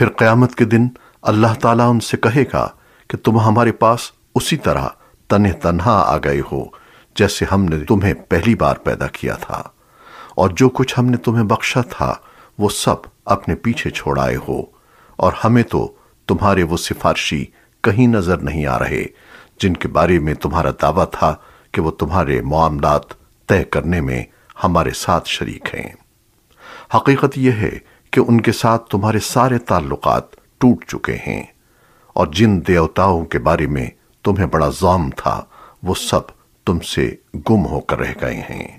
پھر قیامت کے دن اللہ تعالیٰ ان سے کہے گا کہ تم ہمارے پاس اسی طرح تنہ تنہا آ گئے ہو، جیسے ہم نے تمہیں پہلی بار پیدا کیا تھا۔ اور جو کچھ ہم نے تمہیں بخشا تھا، وہ سب اپنے پیچھے چھوڑائے ہو۔ اور ہمیں تو تمہارے وہ سفارشی کہیں نظر نہیں آ رہے، جن کے بارے میں تمہارا دعویٰ تھا کہ وہ تمہارے معاملات طے کرنے میں ہمارے ساتھ شریک ہیں۔ حقیقت یہ ہے کہ ان کے ساتھ تمہارے سارے تعلقات ٹوٹ چکے ہیں اور جن دیوتاؤں کے بارے میں تمہیں بڑا زوم تھا، وہ سب تم سے گم ہو کر رہ گئے ہیں۔